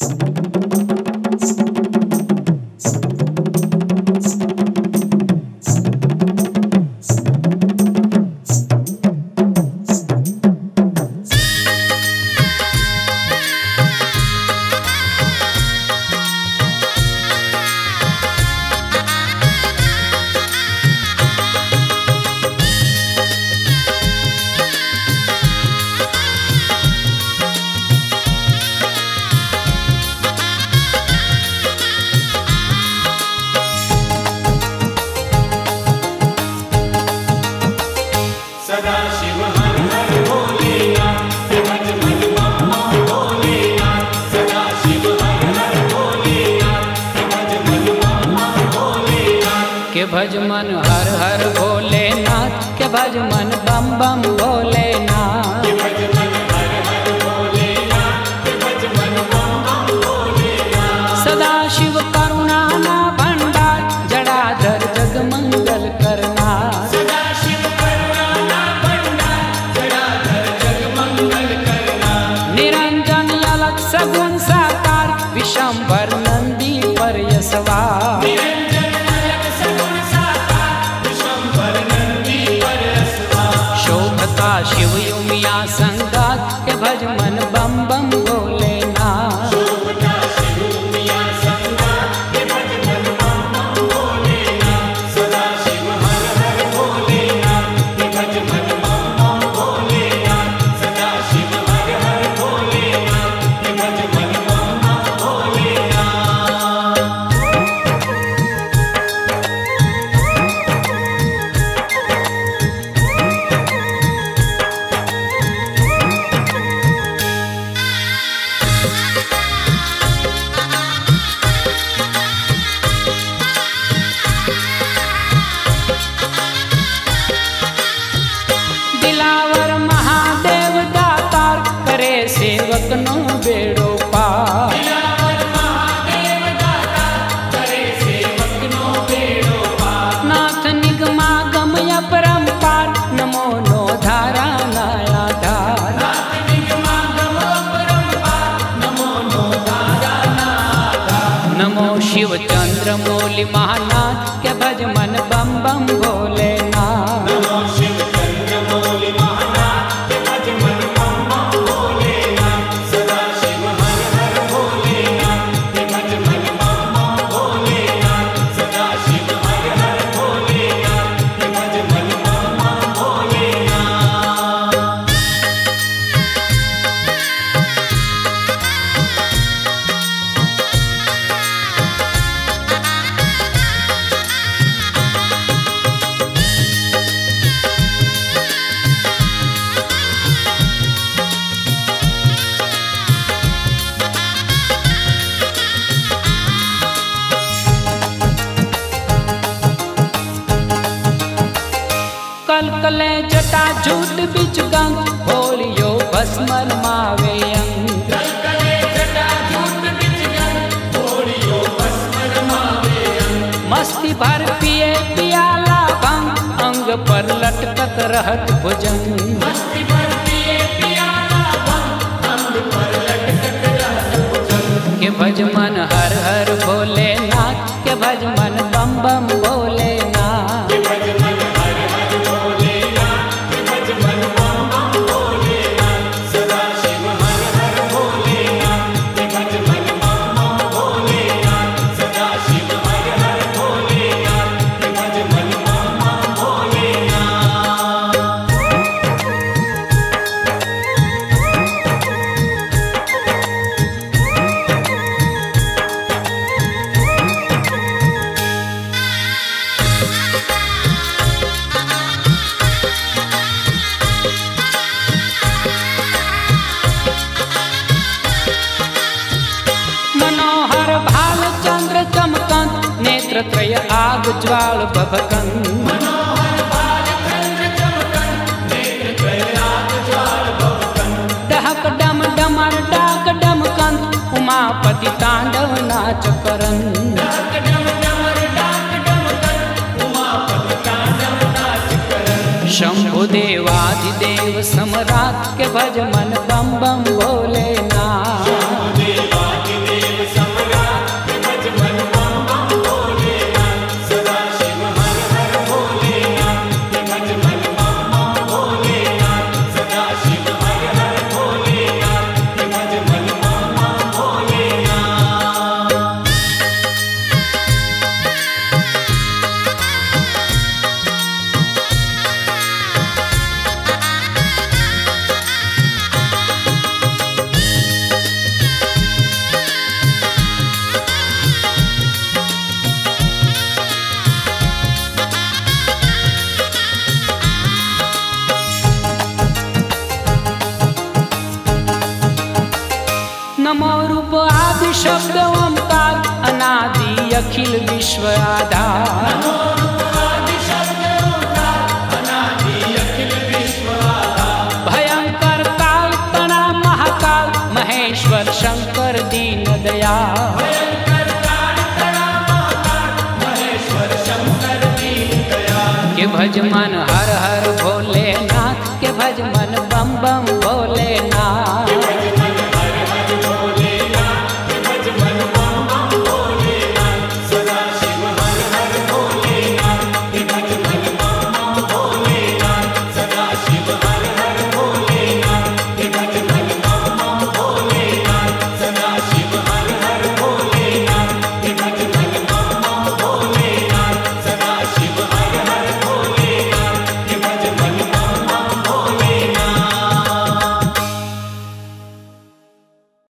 Podcasts. भज मन हर हर भोलेनाथ के भज मन बम बम भोलेनाथ। सदा शिव मंगल निरंजन ललक सगुन विषम भर नमो शिव चंद्र मूल महानाथ के भज मन बम बम भोले કલકલે જટા જૂટ બીજ ગંગ હોળીઓ ભસ્મર માવે અંગ મસ્તી ભર પીએ પિયાલા ભંગ અંગ પર લટકત રહત ભુજંગ મસ્તી ભર પીએ પિયાલા ભંગ અંગ પર લટકત રહત ભુજંગ કે ભજમન હર હર ભોલે નાથ કે ભજમન બમ બમ नेत्रत्रय आगज्वाल बभकन् डहक डम डमर, डाक डमकन्। उमापति तांडव नाच करन्। शंभुदेवादिदेव समरात के भज मन बम बम भोले शब्द ओंकार, अनादि, अखिल विश्व आधार। भयंकर काल तना महाकाल, महेश्वर, शंकर, दीन, दयाल। के भज मन हर हर